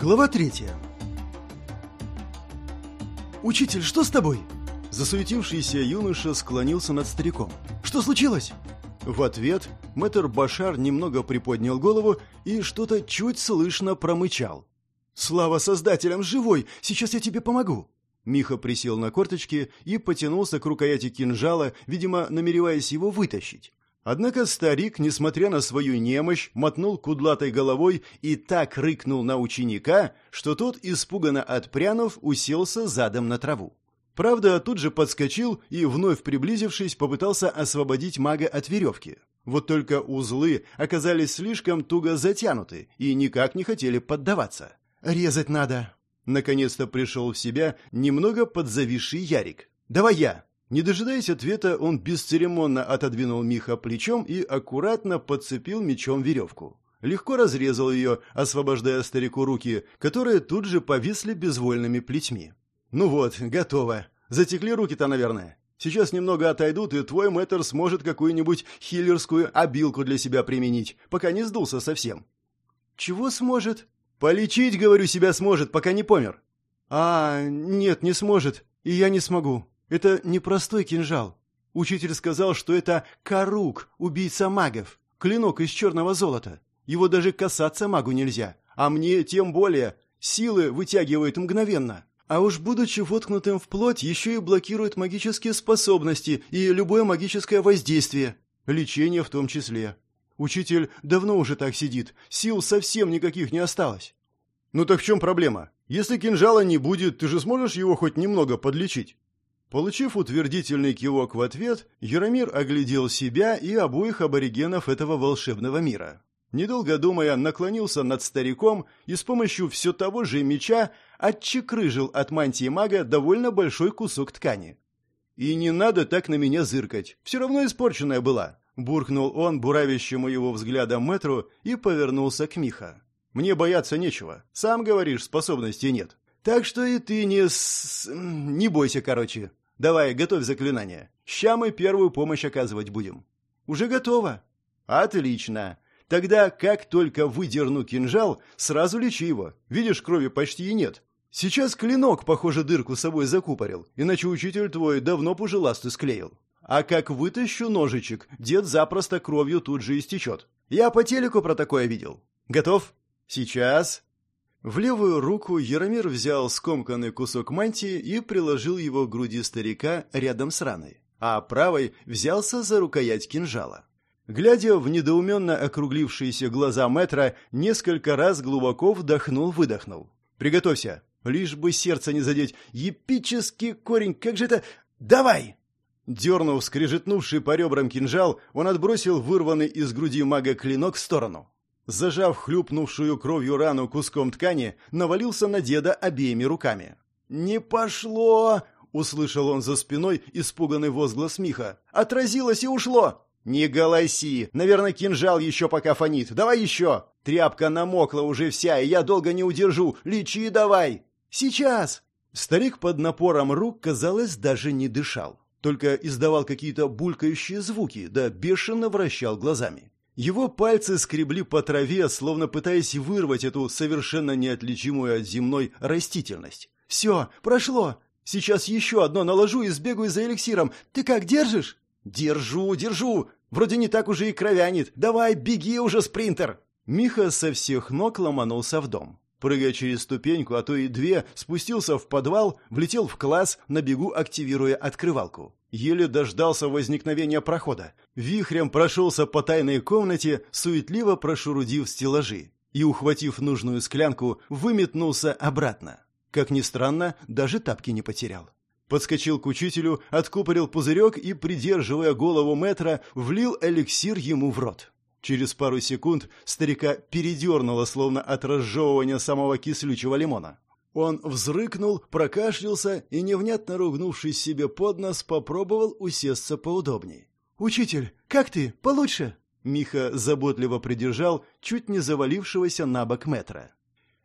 Глава третья. «Учитель, что с тобой?» Засуетившийся юноша склонился над стариком. «Что случилось?» В ответ мэтр Башар немного приподнял голову и что-то чуть слышно промычал. «Слава создателям, живой! Сейчас я тебе помогу!» Миха присел на корточки и потянулся к рукояти кинжала, видимо, намереваясь его вытащить. Однако старик, несмотря на свою немощь, мотнул кудлатой головой и так рыкнул на ученика, что тот, испуганно отпрянув, уселся задом на траву. Правда, тут же подскочил и, вновь приблизившись, попытался освободить мага от веревки. Вот только узлы оказались слишком туго затянуты и никак не хотели поддаваться. «Резать надо!» Наконец-то пришел в себя немного подзависший Ярик. «Давай я!» Не дожидаясь ответа, он бесцеремонно отодвинул Миха плечом и аккуратно подцепил мечом веревку. Легко разрезал ее, освобождая старику руки, которые тут же повисли безвольными плетьми. «Ну вот, готово. Затекли руки-то, наверное. Сейчас немного отойдут, и твой мэтр сможет какую-нибудь хиллерскую обилку для себя применить, пока не сдулся совсем». «Чего сможет?» «Полечить, говорю, себя сможет, пока не помер». «А, нет, не сможет. И я не смогу. Это не простой кинжал. Учитель сказал, что это Карук, убийца магов, клинок из черного золота. Его даже касаться магу нельзя, а мне тем более. Силы вытягивает мгновенно. А уж будучи воткнутым в плоть, еще и блокирует магические способности и любое магическое воздействие. Лечение в том числе. Учитель давно уже так сидит, сил совсем никаких не осталось. Ну так в чем проблема? Если кинжала не будет, ты же сможешь его хоть немного подлечить? Получив утвердительный кивок в ответ, Яромир оглядел себя и обоих аборигенов этого волшебного мира. Недолго думая, наклонился над стариком и с помощью все того же меча отчекрыжил от мантии мага довольно большой кусок ткани. «И не надо так на меня зыркать, все равно испорченная была», — буркнул он буравящему его взглядом метру и повернулся к Миха. «Мне бояться нечего, сам говоришь, способностей нет. Так что и ты не с... не бойся, короче. Давай, готовь заклинание. Ща мы первую помощь оказывать будем. Уже готово. Отлично. Тогда, как только выдерну кинжал, сразу лечи его. Видишь, крови почти и нет. Сейчас клинок, похоже, дырку собой закупорил, иначе учитель твой давно пожеласту склеил. А как вытащу ножичек, дед запросто кровью тут же истечет. Я по телеку про такое видел. Готов? Сейчас. В левую руку Яромир взял скомканный кусок мантии и приложил его к груди старика рядом с раной, а правой взялся за рукоять кинжала. Глядя в недоуменно округлившиеся глаза метра, несколько раз глубоко вдохнул-выдохнул. «Приготовься, лишь бы сердце не задеть. Епический корень, как же это... Давай!» Дернув скрежетнувший по ребрам кинжал, он отбросил вырванный из груди мага клинок в сторону. Зажав хлюпнувшую кровью рану куском ткани, навалился на деда обеими руками. «Не пошло!» — услышал он за спиной испуганный возглас Миха. «Отразилось и ушло!» «Не голоси! Наверное, кинжал еще пока фонит. Давай еще! Тряпка намокла уже вся, и я долго не удержу. Лечи давай!» «Сейчас!» Старик под напором рук, казалось, даже не дышал. Только издавал какие-то булькающие звуки, да бешено вращал глазами. Его пальцы скребли по траве, словно пытаясь вырвать эту совершенно неотличимую от земной растительность. «Все, прошло! Сейчас еще одно наложу и сбегаю за эликсиром. Ты как, держишь?» «Держу, держу! Вроде не так уже и кровянет. Давай, беги уже, спринтер!» Миха со всех ног ломанулся в дом. Прыгая через ступеньку, а то и две, спустился в подвал, влетел в класс, на бегу активируя открывалку. Еле дождался возникновения прохода. Вихрем прошелся по тайной комнате, суетливо прошурудив стеллажи. И, ухватив нужную склянку, выметнулся обратно. Как ни странно, даже тапки не потерял. Подскочил к учителю, откупорил пузырек и, придерживая голову метра, влил эликсир ему в рот. Через пару секунд старика передернуло, словно от разжевывания самого кислючего лимона. Он взрыкнул, прокашлялся и, невнятно ругнувшись себе под нос, попробовал усесться поудобней. «Учитель, как ты? Получше?» Миха заботливо придержал чуть не завалившегося на бок метра.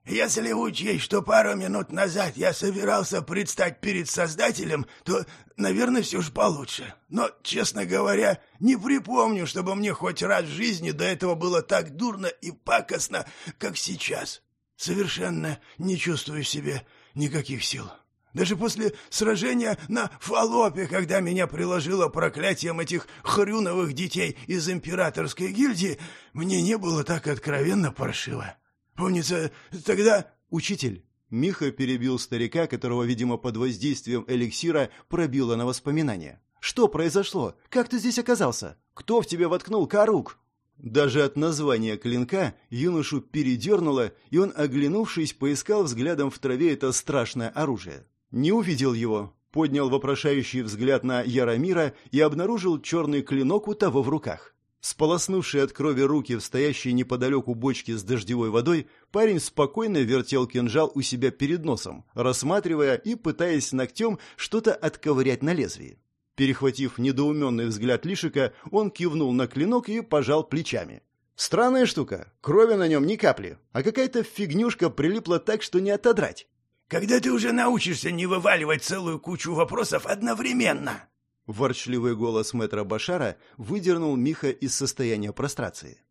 «Если учесть, что пару минут назад я собирался предстать перед Создателем, то, наверное, все же получше. Но, честно говоря, не припомню, чтобы мне хоть раз в жизни до этого было так дурно и пакостно, как сейчас». Совершенно не чувствую в себе никаких сил. Даже после сражения на Фалопе, когда меня приложило проклятием этих хрюновых детей из императорской гильдии, мне не было так откровенно паршиво. Помнится, тогда... Учитель, Миха перебил старика, которого, видимо, под воздействием эликсира пробило на воспоминания. «Что произошло? Как ты здесь оказался? Кто в тебе воткнул корук?» Даже от названия клинка юношу передернуло, и он, оглянувшись, поискал взглядом в траве это страшное оружие. Не увидел его, поднял вопрошающий взгляд на Яромира и обнаружил черный клинок у того в руках. Сполоснувший от крови руки в стоящей неподалеку бочке с дождевой водой, парень спокойно вертел кинжал у себя перед носом, рассматривая и пытаясь ногтем что-то отковырять на лезвии. Перехватив недоуменный взгляд Лишика, он кивнул на клинок и пожал плечами. «Странная штука. Крови на нем ни капли, а какая-то фигнюшка прилипла так, что не отодрать». «Когда ты уже научишься не вываливать целую кучу вопросов одновременно?» Ворчливый голос мэтра Башара выдернул Миха из состояния прострации.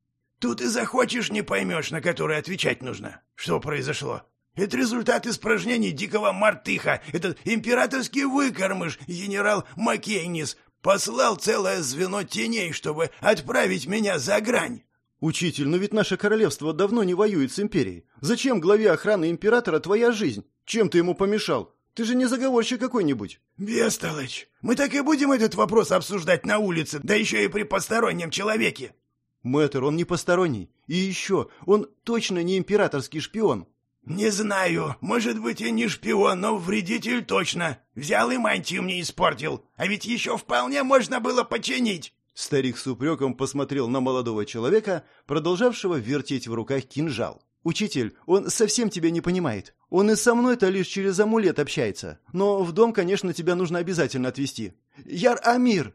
«Тут и захочешь, не поймешь, на который отвечать нужно. Что произошло? Это результат испражнений дикого мартыха. Этот императорский выкормыш, генерал Маккейнис, послал целое звено теней, чтобы отправить меня за грань. «Учитель, но ведь наше королевство давно не воюет с империей. Зачем главе охраны императора твоя жизнь? Чем ты ему помешал? Ты же не заговорщик какой-нибудь». «Бестолочь, мы так и будем этот вопрос обсуждать на улице, да еще и при постороннем человеке». «Мэтр, он не посторонний. И еще, он точно не императорский шпион». «Не знаю. Может быть, и не шпион, но вредитель точно. Взял и мантию мне испортил. А ведь еще вполне можно было починить». Старик с упреком посмотрел на молодого человека, продолжавшего вертеть в руках кинжал. «Учитель, он совсем тебя не понимает. Он и со мной-то лишь через амулет общается. Но в дом, конечно, тебя нужно обязательно отвезти. Яр Амир!»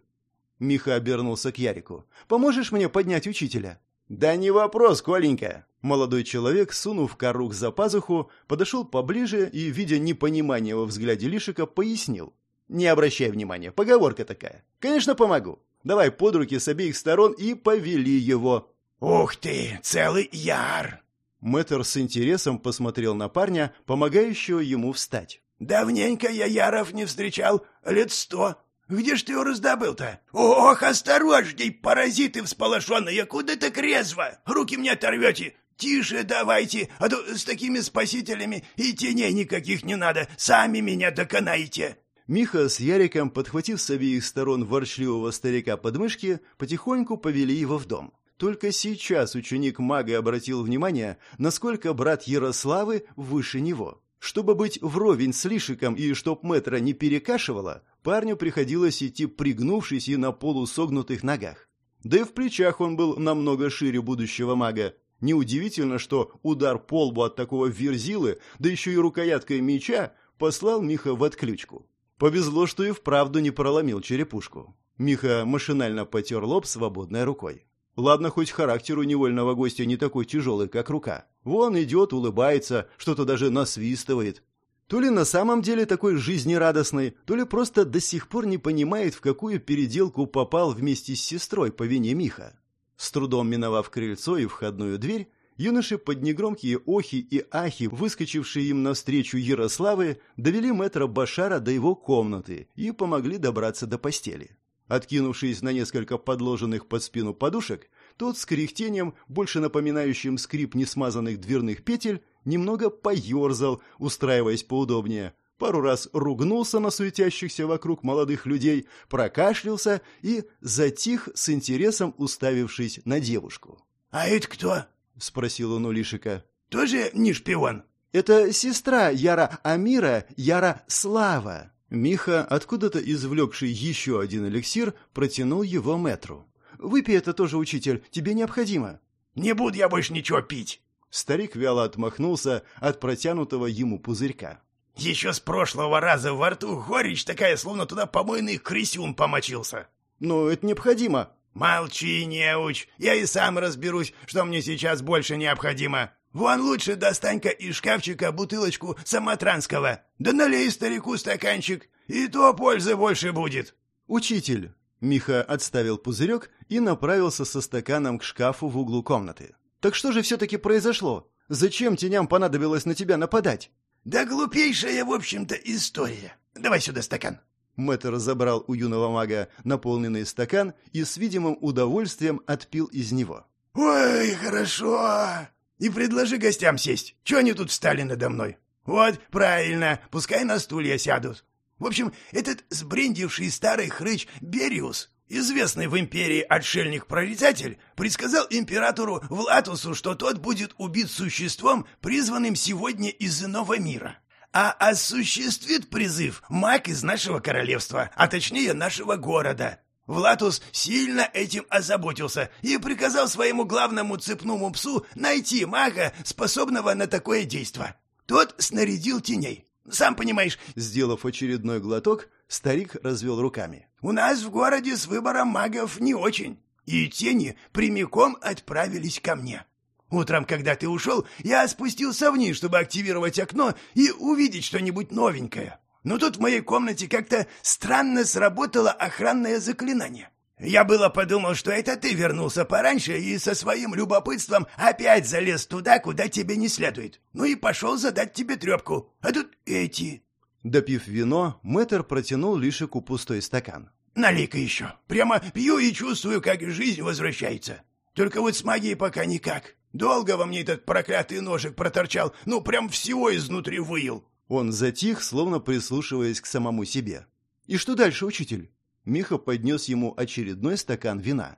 Миха обернулся к Ярику. «Поможешь мне поднять учителя?» «Да не вопрос, Коленька!» Молодой человек, сунув корук за пазуху, подошел поближе и, видя непонимание во взгляде Лишика, пояснил. «Не обращай внимания, поговорка такая. Конечно, помогу. Давай под руки с обеих сторон и повели его». «Ух ты, целый яр!» Мэтр с интересом посмотрел на парня, помогающего ему встать. «Давненько я яров не встречал, лет сто. Где ж ты его раздобыл-то? Ох, осторожней, паразиты всполошенные, куда так резво? Руки мне оторвете. Тише давайте, а то с такими спасителями и теней никаких не надо, сами меня доконаете». Миха с Яриком, подхватив с обеих сторон ворчливого старика под мышки, потихоньку повели его в дом. Только сейчас ученик мага обратил внимание, насколько брат Ярославы выше него. Чтобы быть вровень с Лишиком и чтоб метра не перекашивало, парню приходилось идти пригнувшись и на полусогнутых ногах. Да и в плечах он был намного шире будущего мага. Неудивительно, что удар по лбу от такого верзилы, да еще и рукояткой меча, послал Миха в отключку. Повезло, что и вправду не проломил черепушку. Миха машинально потер лоб свободной рукой. Ладно, хоть характер у невольного гостя не такой тяжелый, как рука. Вон идет, улыбается, что-то даже насвистывает. То ли на самом деле такой жизнерадостный, то ли просто до сих пор не понимает, в какую переделку попал вместе с сестрой по вине Миха. С трудом миновав крыльцо и входную дверь, юноши под негромкие охи и ахи, выскочившие им навстречу Ярославы, довели мэтра Башара до его комнаты и помогли добраться до постели. Откинувшись на несколько подложенных под спину подушек, тот с кряхтением, больше напоминающим скрип несмазанных дверных петель, немного поерзал, устраиваясь поудобнее. Пару раз ругнулся на суетящихся вокруг молодых людей, прокашлялся и затих с интересом уставившись на девушку. «А это кто?» — спросил он у Лишика. «Тоже не шпион?» «Это сестра Яра Амира, Яра Слава». Миха, откуда-то извлекший еще один эликсир, протянул его метру. «Выпей это тоже, учитель, тебе необходимо». «Не буду я больше ничего пить». Старик вяло отмахнулся от протянутого ему пузырька. «Еще с прошлого раза во рту горечь такая, словно туда помойный крысюн помочился». «Но это необходимо». «Молчи, неуч, я и сам разберусь, что мне сейчас больше необходимо. Вон лучше достань-ка из шкафчика бутылочку самотранского, да налей старику стаканчик, и то пользы больше будет». «Учитель!» Миха отставил пузырек и направился со стаканом к шкафу в углу комнаты. «Так что же все-таки произошло? Зачем теням понадобилось на тебя нападать?» «Да глупейшая, в общем-то, история. Давай сюда стакан». Мэтр забрал у юного мага наполненный стакан и с видимым удовольствием отпил из него. «Ой, хорошо. И предложи гостям сесть. Чего они тут встали надо мной? Вот, правильно, пускай на стулья сядут. В общем, этот сбрендивший старый хрыч Бериус, известный в империи отшельник-прорицатель, предсказал императору Влатусу, что тот будет убит существом, призванным сегодня из иного мира. А осуществит призыв маг из нашего королевства, а точнее нашего города. Влатус сильно этим озаботился и приказал своему главному цепному псу найти мага, способного на такое действо. Тот снарядил теней. Сам понимаешь, Сделав очередной глоток, старик развел руками. у нас в городе с выбором магов не очень. И тени прямиком отправились ко мне. Утром, когда ты ушел, я спустился вниз, чтобы активировать окно и увидеть что-нибудь новенькое. Но тут в моей комнате как-то странно сработало охранное заклинание. Я было подумал, что это ты вернулся пораньше и со своим любопытством опять залез туда, куда тебе не следует. Ну и пошел задать тебе трепку. А тут эти... Допив вино, мэтр протянул Лишику пустой стакан. Налей-ка еще. Прямо пью и чувствую, как жизнь возвращается. Только вот с магией пока никак. Долго во мне этот проклятый ножик проторчал, ну прям всего изнутри выел. Он затих, словно прислушиваясь к самому себе. «И что дальше, учитель?» Миха поднес ему очередной стакан вина.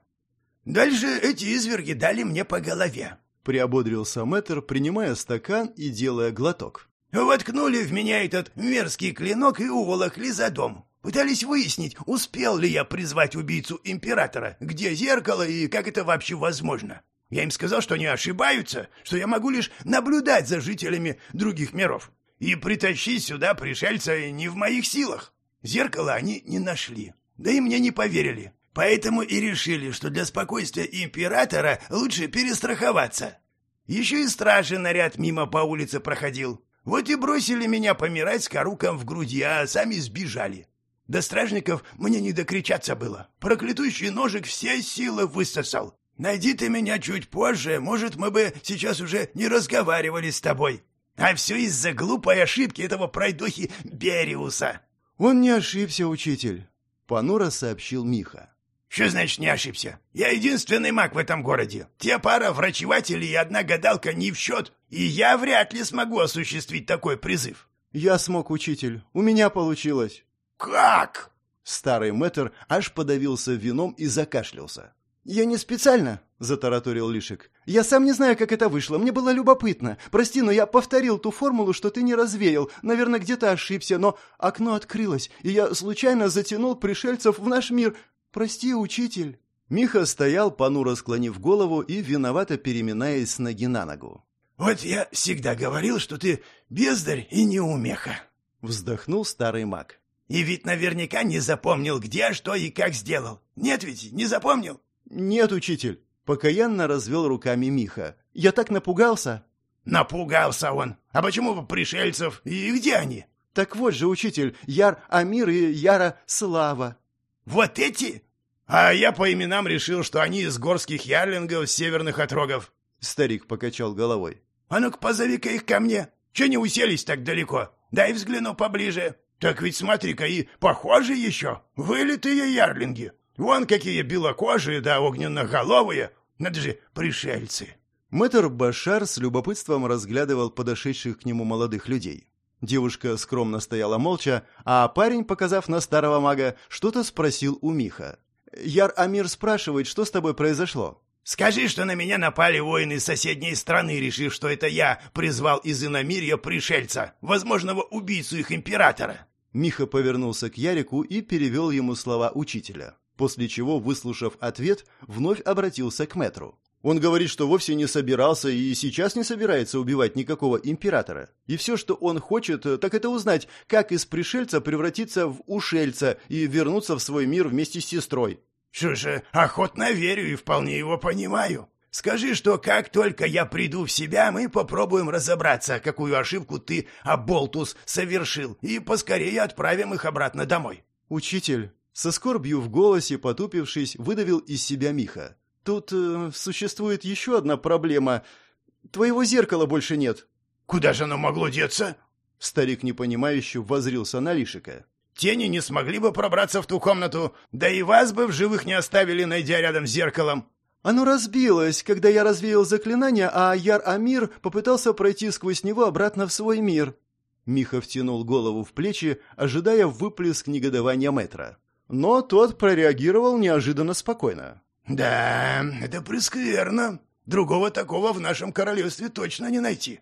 Дальше эти изверги дали мне по голове. Приободрился мэтр, принимая стакан и делая глоток. Воткнули в меня этот мерзкий клинок и уволокли за дом. Пытались выяснить, успел ли я призвать убийцу императора, где зеркало и как это вообще возможно. Я им сказал, что они ошибаются, что я могу лишь наблюдать за жителями других миров. И притащить сюда пришельца не в моих силах. Зеркало они не нашли. Да и мне не поверили. Поэтому и решили, что для спокойствия императора лучше перестраховаться. Еще и стражи наряд мимо по улице проходил. Вот и бросили меня помирать с коруком в груди, а сами сбежали. До стражников мне не докричаться было. Проклятущий ножик все силы высосал. Найди ты меня чуть позже, может, мы бы сейчас уже не разговаривали с тобой. А все из-за глупой ошибки этого пройдохи Бериуса. «Он не ошибся, учитель», — понуро сообщил Миха. Что значит не ошибся? Я единственный маг в этом городе. Те пара врачевателей и одна гадалка не в счет, и я вряд ли смогу осуществить такой призыв. «Я смог, учитель. У меня получилось». Как? Старый мэтр аж подавился вином и закашлялся. «Я не специально», — затараторил Лишек. «Я сам не знаю, как это вышло. Мне было любопытно. Прости, но я повторил ту формулу, что ты не развеял. Наверное, где-то ошибся, но окно открылось, и я случайно затянул пришельцев в наш мир. Прости, учитель». Миха стоял, понуро склонив голову и виновато переминаясь с ноги на ногу. Вот я всегда говорил, что ты бездарь и неумеха. Вздохнул старый маг. И ведь наверняка не запомнил, где, что и как сделал. Нет ведь, не запомнил? «Нет, учитель», — покаянно развел руками Миха. «Я так напугался». Напугался он. А почему пришельцев? И где они? «Так вот же, учитель, Яр Амир и Яра Слава». Вот эти? А я по именам решил, что они из горских ярлингов северных отрогов. Старик покачал головой. А ну-ка позови-ка их ко мне. Че не уселись так далеко? Дай взгляну поближе. Так ведь смотри-ка, и похожи еще. Вылитые ярлинги. Вон какие белокожие да огненноголовые. Надо же, пришельцы. Мэтр Башар с любопытством разглядывал подошедших к нему молодых людей. Девушка скромно стояла молча, а парень, показав на старого мага, что-то спросил у Миха. Яр Амир спрашивает, что с тобой произошло. Скажи, что на меня напали воины соседней страны, решив, что это я призвал из иномирья пришельца, возможного убийцу их императора. Миха повернулся к Ярику и перевел ему слова учителя, после чего, выслушав ответ, вновь обратился к Метру. Он говорит, что вовсе не собирался и сейчас не собирается убивать никакого императора. И все, что он хочет, так это узнать, как из пришельца превратиться в ушельца и вернуться в свой мир вместе с сестрой. Что же, охотно верю и вполне его понимаю. Скажи, что как только я приду в себя, мы попробуем разобраться, какую ошибку ты, Аболтус, совершил, и поскорее отправим их обратно домой. Учитель, со скорбью в голосе, потупившись, выдавил из себя Миха. Тут э, существует еще одна проблема. твоего зеркала больше нет». «Куда же оно могло деться?» Старик непонимающе возрился на Лишика. «Тени не смогли бы пробраться в ту комнату, да и вас бы в живых не оставили, найдя рядом с зеркалом». Оно разбилось, когда я развеял заклинание, а Яр-Амир попытался пройти сквозь него обратно в свой мир. Миха втянул голову в плечи, ожидая выплеск негодования Мэтра. Но тот прореагировал неожиданно спокойно. «Да, это прескверно. Другого такого в нашем королевстве точно не найти».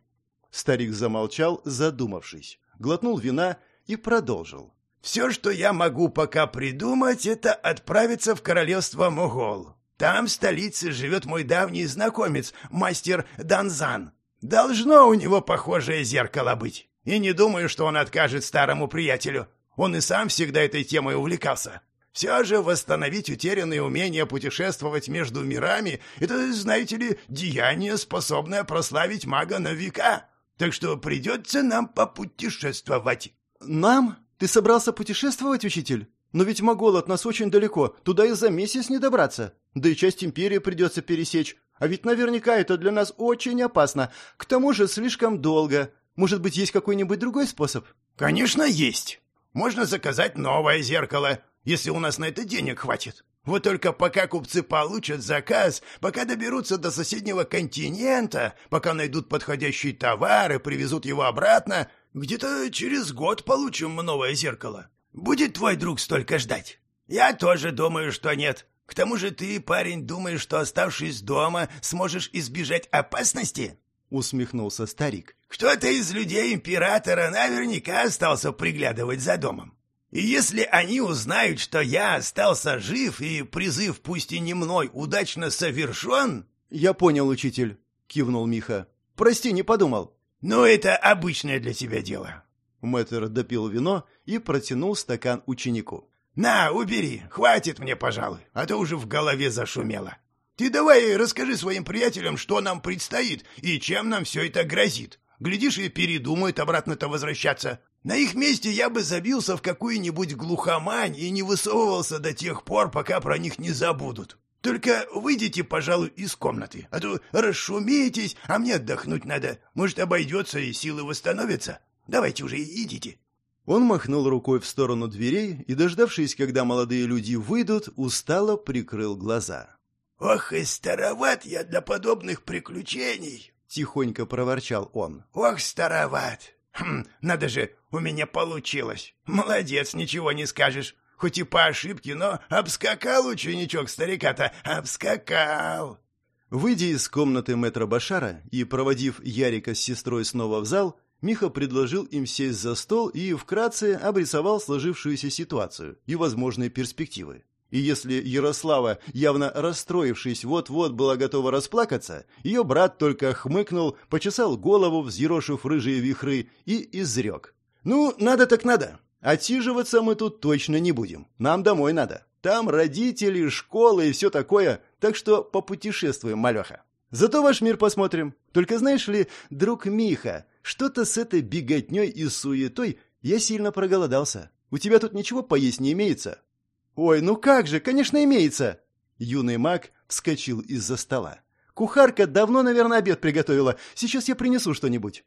Старик замолчал, задумавшись, глотнул вина и продолжил. «Все, что я могу пока придумать, это отправиться в королевство Могол. Там, в столице, живет мой давний знакомец, мастер Данзан. Должно у него похожее зеркало быть. И не думаю, что он откажет старому приятелю. Он и сам всегда этой темой увлекался. Все же восстановить утерянные умения путешествовать между мирами — это, знаете ли, деяние, способное прославить мага на века. Так что придется нам попутешествовать». «Нам? Ты собрался путешествовать, учитель? Но ведь Могол от нас очень далеко, туда и за месяц не добраться. Да и часть империи придется пересечь. А ведь наверняка это для нас очень опасно. К тому же слишком долго. Может быть, есть какой-нибудь другой способ? Конечно, есть. Можно заказать новое зеркало, если у нас на это денег хватит. Вот только пока купцы получат заказ, пока доберутся до соседнего континента, пока найдут подходящий товар и привезут его обратно, где-то через год получим новое зеркало. Будет твой друг столько ждать? Я тоже думаю, что нет. К тому же ты, парень, думаешь, что, оставшись дома, сможешь избежать опасности?» — усмехнулся старик. «Кто-то из людей императора наверняка остался приглядывать за домом. И если они узнают, что я остался жив и призыв, пусть и не мной, удачно совершен...» «Я понял, учитель», — кивнул Миха. «Прости, не подумал». «Ну, это обычное для тебя дело». Мэтр допил вино и протянул стакан ученику. «На, убери, хватит мне, пожалуй, а то уже в голове зашумело. Ты давай расскажи своим приятелям, что нам предстоит и чем нам все это грозит. Глядишь, и передумают обратно-то возвращаться. На их месте я бы забился в какую-нибудь глухомань и не высовывался до тех пор, пока про них не забудут. Только выйдите, пожалуй, из комнаты, а то расшумеетесь, а мне отдохнуть надо. Может, обойдется и силы восстановятся. Давайте уже идите». Он махнул рукой в сторону дверей и, дождавшись, когда молодые люди выйдут, устало прикрыл глаза. «Ох и староват я для подобных приключений!» — тихонько проворчал он. «Ох, староват! Хм, надо же, у меня получилось! Молодец, ничего не скажешь! Хоть и по ошибке, но обскакал ученичок старика-то, обскакал!» Выйдя из комнаты мэтра Башара и проводив Ярика с сестрой снова в зал, Миха предложил им сесть за стол и вкратце обрисовал сложившуюся ситуацию и возможные перспективы. И если Ярослава, явно расстроившись, вот-вот была готова расплакаться, ее брат только хмыкнул, почесал голову, взъерошив рыжие вихры, и изрек. «Ну, надо так надо. Отсиживаться мы тут точно не будем. Нам домой надо. Там родители, школа и все такое, так что попутешествуем, малеха. Зато ваш мир посмотрим. Только знаешь ли, друг Миха, что-то с этой беготней и суетой я сильно проголодался. У тебя тут ничего поесть не имеется?» «Ой, ну как же, конечно, имеется!» Юный маг вскочил из-за стола. «Кухарка давно, наверное, обед приготовила. Сейчас я принесу что-нибудь».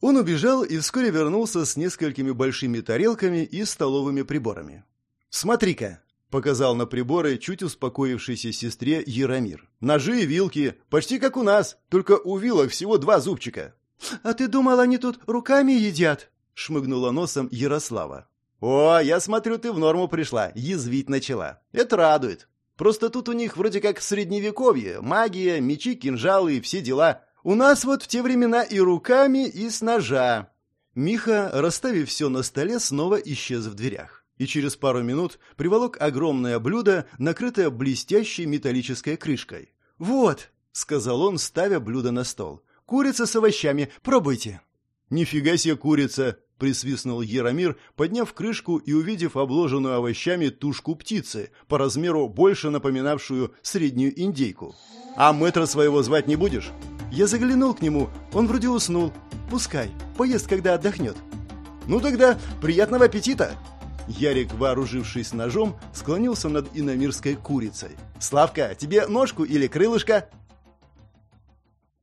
Он убежал и вскоре вернулся с несколькими большими тарелками и столовыми приборами. «Смотри-ка!» — показал на приборы чуть успокоившейся сестре Яромир. «Ножи и вилки, почти как у нас, только у вилок всего два зубчика». «А ты думал, они тут руками едят?» — шмыгнула носом Ярослава. «О, я смотрю, ты в норму пришла, язвить начала. Это радует. Просто тут у них вроде как средневековье, магия, мечи, кинжалы и все дела. У нас вот в те времена и руками, и с ножа». Миха, расставив все на столе, снова исчез в дверях. И через пару минут приволок огромное блюдо, накрытое блестящей металлической крышкой. «Вот», — сказал он, ставя блюдо на стол, Курица с овощами. Пробуйте». «Нифига себе курица!» — присвистнул Яромир, подняв крышку и увидев обложенную овощами тушку птицы, по размеру больше напоминавшую среднюю индейку. «А мэтра своего звать не будешь?» Я заглянул к нему, он вроде уснул. Пускай, поест, когда отдохнет. «Ну тогда приятного аппетита!» Ярик, вооружившись ножом, склонился над иномирской курицей. «Славка, тебе ножку или крылышко?»